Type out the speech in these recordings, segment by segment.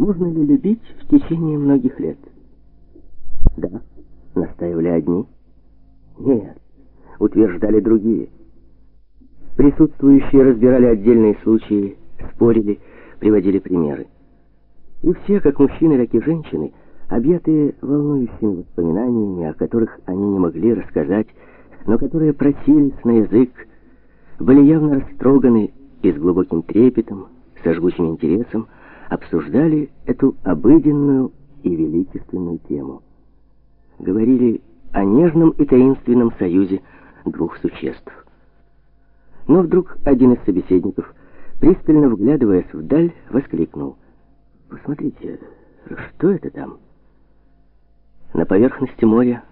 Можно ли любить в течение многих лет? Да, настаивали одни. Нет, утверждали другие. Присутствующие разбирали отдельные случаи, спорили, приводили примеры. И все, как мужчины, так и женщины, объятые волнующими воспоминаниями, о которых они не могли рассказать, но которые просились на язык, были явно растроганы и с глубоким трепетом, со жгучим интересом, обсуждали эту обыденную и величественную тему. Говорили о нежном и таинственном союзе двух существ. Но вдруг один из собеседников, пристально вглядываясь вдаль, воскликнул. «Посмотрите, что это там?» На поверхности моря,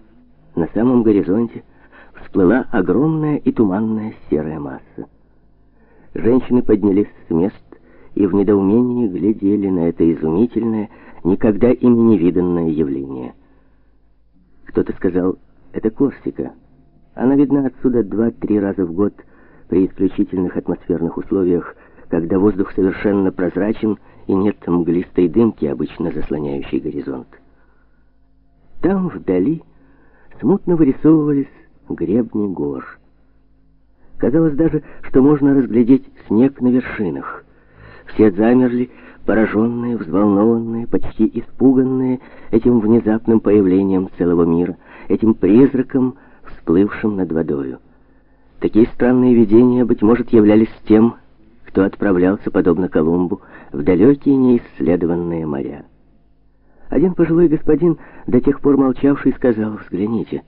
на самом горизонте, всплыла огромная и туманная серая масса. Женщины поднялись с мест и в недоумении глядели на это изумительное, никогда ими не виданное явление. Кто-то сказал, это Корсика. Она видна отсюда два-три раза в год при исключительных атмосферных условиях, когда воздух совершенно прозрачен и нет мглистой дымки, обычно заслоняющей горизонт. Там, вдали, смутно вырисовывались гребни гор. Казалось даже, что можно разглядеть снег на вершинах. Все замерли, пораженные, взволнованные, почти испуганные этим внезапным появлением целого мира, этим призраком, всплывшим над водою. Такие странные видения, быть может, являлись тем, кто отправлялся, подобно Колумбу, в далекие неисследованные моря. Один пожилой господин, до тех пор молчавший, сказал, «Взгляните,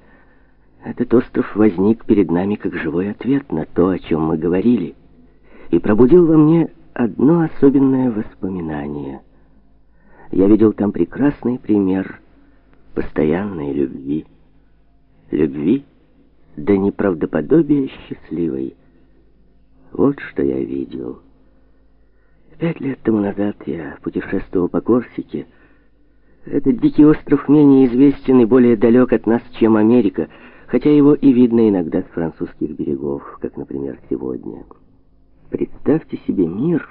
этот остров возник перед нами как живой ответ на то, о чем мы говорили, и пробудил во мне одно особенное воспоминание. Я видел там прекрасный пример постоянной любви. Любви до неправдоподобия счастливой. Вот что я видел. Пять лет тому назад я путешествовал по Корсике, этот дикий остров менее известен и более далек от нас, чем Америка, хотя его и видно иногда с французских берегов, как, например, сегодня. Представьте себе мир,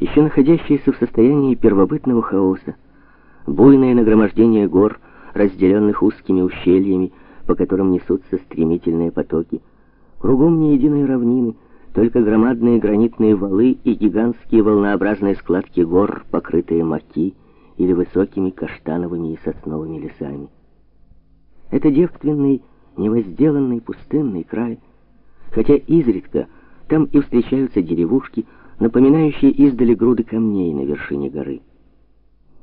еще находящийся в состоянии первобытного хаоса, буйное нагромождение гор, разделенных узкими ущельями, по которым несутся стремительные потоки, кругом ни единой равнины, только громадные гранитные валы и гигантские волнообразные складки гор, покрытые маки, или высокими каштановыми и сосновыми лесами. Это девственный, невозделанный пустынный край, хотя изредка там и встречаются деревушки, напоминающие издали груды камней на вершине горы.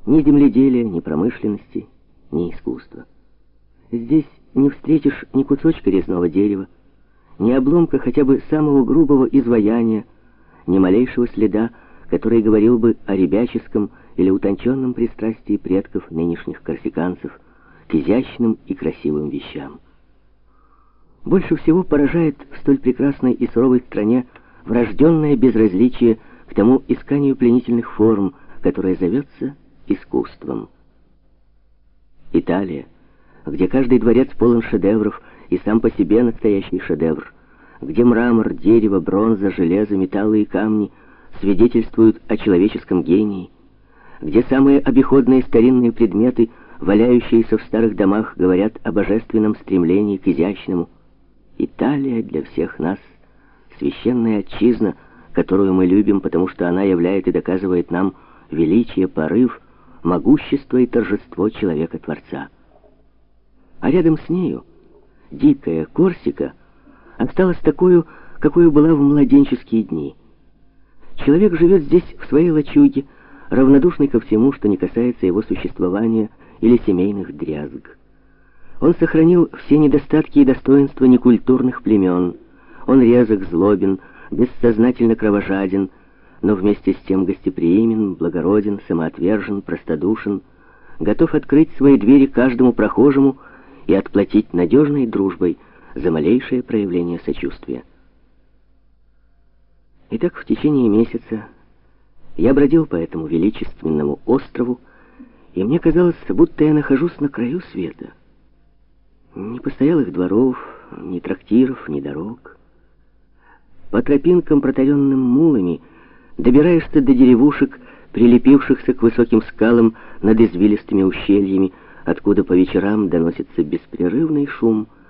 Ни земледелия, ни промышленности, ни искусства. Здесь не встретишь ни кусочка резного дерева, ни обломка хотя бы самого грубого изваяния, ни малейшего следа, который говорил бы о ребяческом или утонченном пристрастии предков нынешних корсиканцев к изящным и красивым вещам. Больше всего поражает в столь прекрасной и суровой стране врожденное безразличие к тому исканию пленительных форм, которое зовется искусством. Италия, где каждый дворец полон шедевров и сам по себе настоящий шедевр, где мрамор, дерево, бронза, железо, металлы и камни свидетельствуют о человеческом гении, где самые обиходные старинные предметы, валяющиеся в старых домах, говорят о божественном стремлении к изящному. Италия для всех нас — священная отчизна, которую мы любим, потому что она являет и доказывает нам величие, порыв, могущество и торжество человека-творца. А рядом с нею дикая Корсика осталась такой, какой была в младенческие дни. Человек живет здесь в своей лачуге, равнодушный ко всему, что не касается его существования или семейных дрязг. Он сохранил все недостатки и достоинства некультурных племен. Он резок, злобен, бессознательно кровожаден, но вместе с тем гостеприимен, благороден, самоотвержен, простодушен, готов открыть свои двери каждому прохожему и отплатить надежной дружбой за малейшее проявление сочувствия. Итак, в течение месяца я бродил по этому величественному острову, и мне казалось, будто я нахожусь на краю света. Ни постоялых дворов, ни трактиров, ни дорог. По тропинкам, протаренным мулами, добираешься до деревушек прилепившихся к высоким скалам над извилистыми ущельями, откуда по вечерам доносится беспрерывный шум